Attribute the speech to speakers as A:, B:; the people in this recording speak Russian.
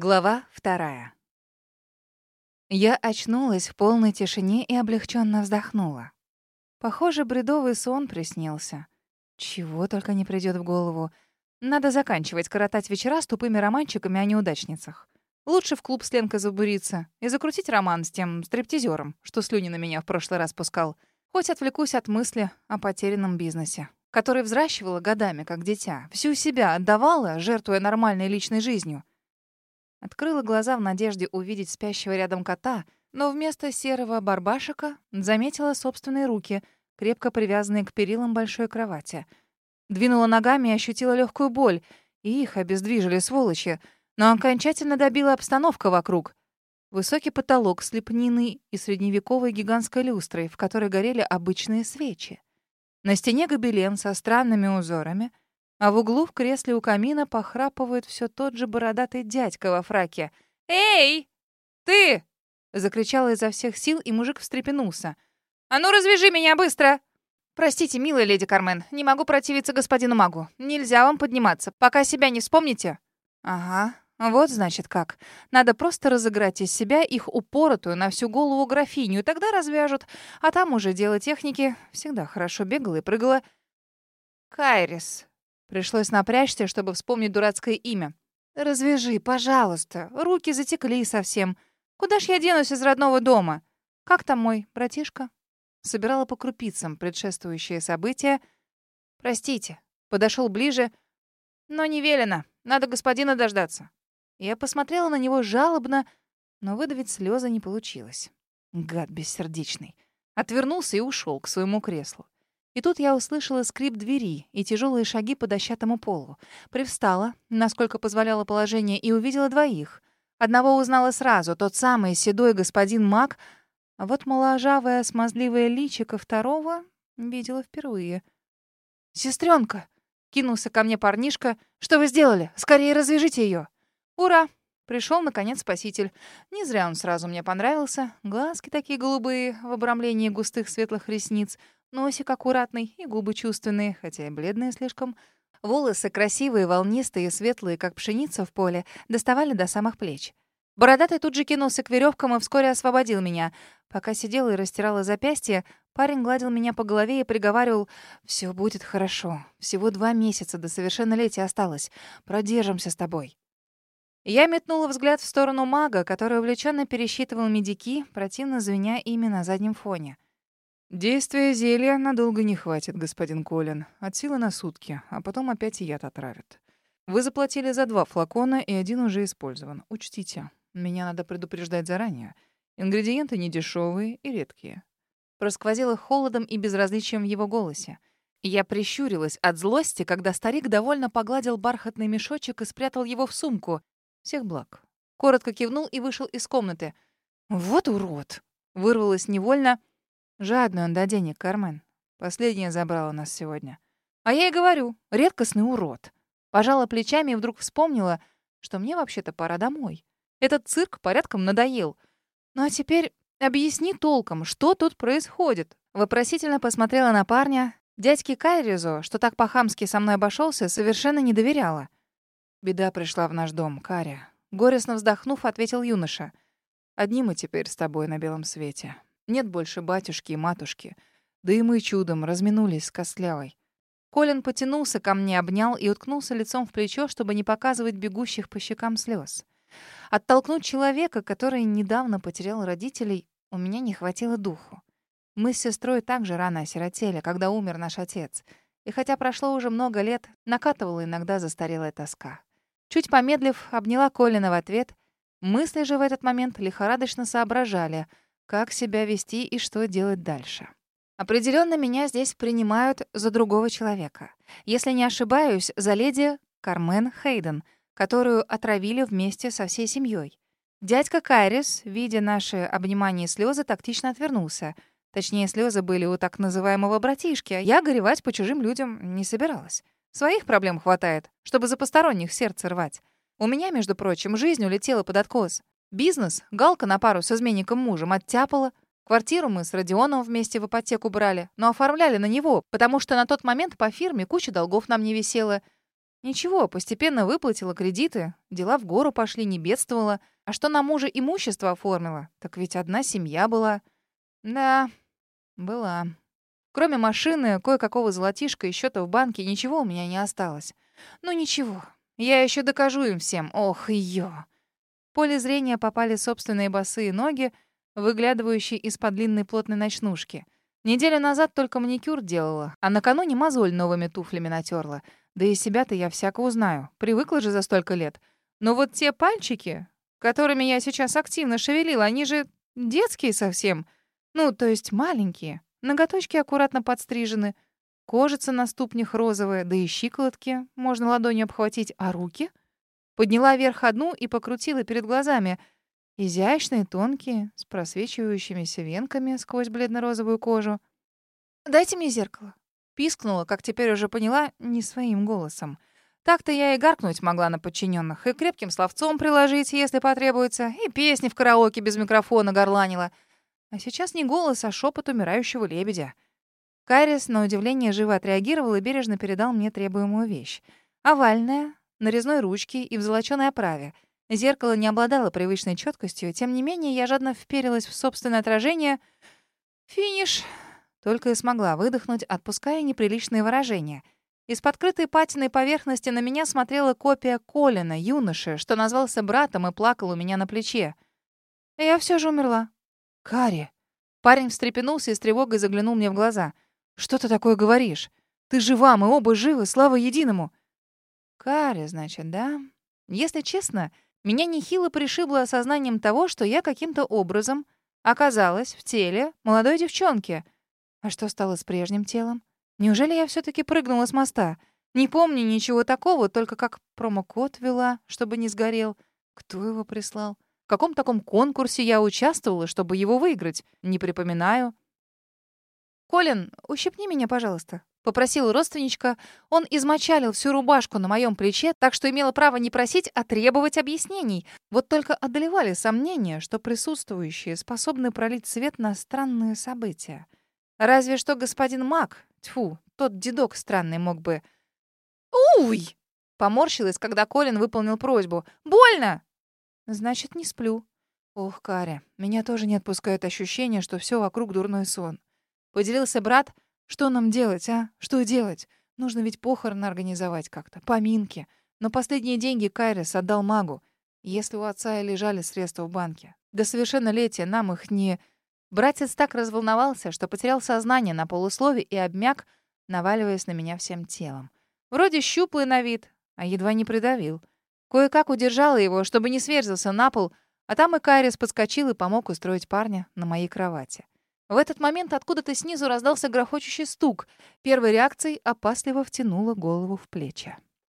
A: Глава вторая. Я очнулась в полной тишине и облегченно вздохнула. Похоже, бредовый сон приснился. Чего только не придет в голову. Надо заканчивать коротать вечера с тупыми романчиками о неудачницах. Лучше в клуб с Ленкой забуриться и закрутить роман с тем стриптизером, что слюни на меня в прошлый раз пускал. Хоть отвлекусь от мысли о потерянном бизнесе, который взращивала годами, как дитя. Всю себя отдавала, жертвуя нормальной личной жизнью. Открыла глаза в надежде увидеть спящего рядом кота, но вместо серого барбашика заметила собственные руки, крепко привязанные к перилам большой кровати. Двинула ногами и ощутила легкую боль. И их обездвижили сволочи. Но окончательно добила обстановка вокруг. Высокий потолок с лепниной и средневековой гигантской люстрой, в которой горели обычные свечи. На стене гобелен со странными узорами — а в углу в кресле у камина похрапывает все тот же бородатый дядька во фраке. «Эй! Ты!» — закричала изо всех сил, и мужик встрепенулся. «А ну, развяжи меня быстро!» «Простите, милая леди Кармен, не могу противиться господину магу. Нельзя вам подниматься, пока себя не вспомните». «Ага, вот значит как. Надо просто разыграть из себя их упоротую на всю голову графиню, тогда развяжут. А там уже дело техники. Всегда хорошо бегала и прыгала». «Кайрис», Пришлось напрячься, чтобы вспомнить дурацкое имя. «Развяжи, пожалуйста. Руки затекли совсем. Куда ж я денусь из родного дома? Как там мой братишка?» Собирала по крупицам предшествующие события. «Простите». Подошел ближе. «Но не велено. Надо господина дождаться». Я посмотрела на него жалобно, но выдавить слезы не получилось. Гад бессердечный. Отвернулся и ушел к своему креслу. И тут я услышала скрип двери и тяжелые шаги по дощатому полу. Привстала, насколько позволяло положение, и увидела двоих. Одного узнала сразу, тот самый седой господин Мак, а вот моложавое смазливое личико второго видела впервые. «Сестренка!» — кинулся ко мне парнишка. «Что вы сделали? Скорее развяжите ее!» «Ура!» Пришел, наконец, спаситель. Не зря он сразу мне понравился. Глазки такие голубые, в обрамлении густых светлых ресниц — Носик аккуратный и губы чувственные, хотя и бледные слишком. Волосы красивые, волнистые, светлые, как пшеница в поле, доставали до самых плеч. Бородатый тут же кинулся к веревкам и вскоре освободил меня. Пока сидела и растирала запястье, парень гладил меня по голове и приговаривал «Все будет хорошо. Всего два месяца до совершеннолетия осталось. Продержимся с тобой». Я метнула взгляд в сторону мага, который увлеченно пересчитывал медики, противно звеня ими на заднем фоне. Действия зелья надолго не хватит, господин Колин. От силы на сутки, а потом опять яд отравят. Вы заплатили за два флакона, и один уже использован. Учтите, меня надо предупреждать заранее. Ингредиенты недешевые и редкие. Просквозило холодом и безразличием в его голосе. Я прищурилась от злости, когда старик довольно погладил бархатный мешочек и спрятал его в сумку. Всех благ. Коротко кивнул и вышел из комнаты. «Вот урод!» Вырвалось невольно — Жадный он до денег, Кармен. Последняя забрала нас сегодня. А я и говорю, редкостный урод. Пожала плечами и вдруг вспомнила, что мне вообще-то пора домой. Этот цирк порядком надоел. Ну а теперь объясни толком, что тут происходит. Вопросительно посмотрела на парня. Дядьке Кайризу, что так по-хамски со мной обошелся, совершенно не доверяла. Беда пришла в наш дом, Каря. Горестно вздохнув, ответил юноша. Одни мы теперь с тобой на белом свете. Нет больше батюшки и матушки. Да и мы чудом разминулись с Костлявой. Колин потянулся ко мне, обнял и уткнулся лицом в плечо, чтобы не показывать бегущих по щекам слез. Оттолкнуть человека, который недавно потерял родителей, у меня не хватило духу. Мы с сестрой также рано осиротели, когда умер наш отец. И хотя прошло уже много лет, накатывала иногда застарелая тоска. Чуть помедлив, обняла Колина в ответ. Мысли же в этот момент лихорадочно соображали — как себя вести и что делать дальше. Определенно меня здесь принимают за другого человека. Если не ошибаюсь, за леди Кармен Хейден, которую отравили вместе со всей семьей. Дядька Кайрис, видя наши обнимания и слезы, тактично отвернулся. Точнее, слезы были у так называемого братишки, а я горевать по чужим людям не собиралась. Своих проблем хватает, чтобы за посторонних сердце рвать. У меня, между прочим, жизнь улетела под откос. Бизнес Галка на пару с изменником мужем оттяпала. Квартиру мы с Родионом вместе в ипотеку брали, но оформляли на него, потому что на тот момент по фирме куча долгов нам не висела. Ничего, постепенно выплатила кредиты, дела в гору пошли, не бедствовала. А что на мужа имущество оформила? Так ведь одна семья была. Да, была. Кроме машины, кое-какого золотишка и счета в банке, ничего у меня не осталось. Ну ничего, я еще докажу им всем. Ох, ее. Поле зрения попали собственные босые ноги, выглядывающие из-под длинной плотной ночнушки. Неделю назад только маникюр делала, а накануне мозоль новыми туфлями натерла. Да и себя-то я всяко узнаю. Привыкла же за столько лет. Но вот те пальчики, которыми я сейчас активно шевелила, они же детские совсем. Ну, то есть маленькие. Ноготочки аккуратно подстрижены. Кожица на ступнях розовая, да и щиколотки можно ладонью обхватить, а руки? Подняла вверх одну и покрутила перед глазами. Изящные, тонкие, с просвечивающимися венками сквозь бледно-розовую кожу. «Дайте мне зеркало», — пискнула, как теперь уже поняла, не своим голосом. Так-то я и гаркнуть могла на подчиненных, и крепким словцом приложить, если потребуется, и песни в караоке без микрофона горланила. А сейчас не голос, а шепот умирающего лебедя. Карис, на удивление, живо отреагировал и бережно передал мне требуемую вещь. Овальная, нарезной ручки и в золочёной оправе. Зеркало не обладало привычной четкостью, тем не менее я жадно вперилась в собственное отражение. Финиш. Только и смогла выдохнуть, отпуская неприличные выражения. Из подкрытой патиной поверхности на меня смотрела копия Колина, юноши, что назвался братом и плакал у меня на плече. Я все же умерла. Кари. Парень встрепенулся и с тревогой заглянул мне в глаза — «Что ты такое говоришь? Ты жива, мы оба живы, слава единому!» «Каря, значит, да?» Если честно, меня нехило пришибло осознанием того, что я каким-то образом оказалась в теле молодой девчонки. А что стало с прежним телом? Неужели я все таки прыгнула с моста? Не помню ничего такого, только как промокод вела, чтобы не сгорел. Кто его прислал? В каком таком конкурсе я участвовала, чтобы его выиграть? Не припоминаю. «Колин, ущипни меня, пожалуйста», — попросил родственничка. Он измочалил всю рубашку на моем плече, так что имела право не просить, а требовать объяснений. Вот только одолевали сомнения, что присутствующие способны пролить свет на странные события. Разве что господин Мак, тьфу, тот дедок странный мог бы... «Уй!» — поморщилась, когда Колин выполнил просьбу. «Больно!» «Значит, не сплю». Ох, Каря, меня тоже не отпускает ощущение, что все вокруг дурной сон. Поделился брат. Что нам делать, а? Что делать? Нужно ведь похороны организовать как-то, поминки. Но последние деньги Кайрис отдал магу. Если у отца и лежали средства в банке. До совершеннолетия нам их не... Братец так разволновался, что потерял сознание на полуслове и обмяк, наваливаясь на меня всем телом. Вроде щуплый на вид, а едва не придавил. Кое-как удержала его, чтобы не сверзился на пол, а там и Кайрис подскочил и помог устроить парня на моей кровати. В этот момент откуда-то снизу раздался грохочущий стук. Первой реакцией опасливо втянула голову в плечи.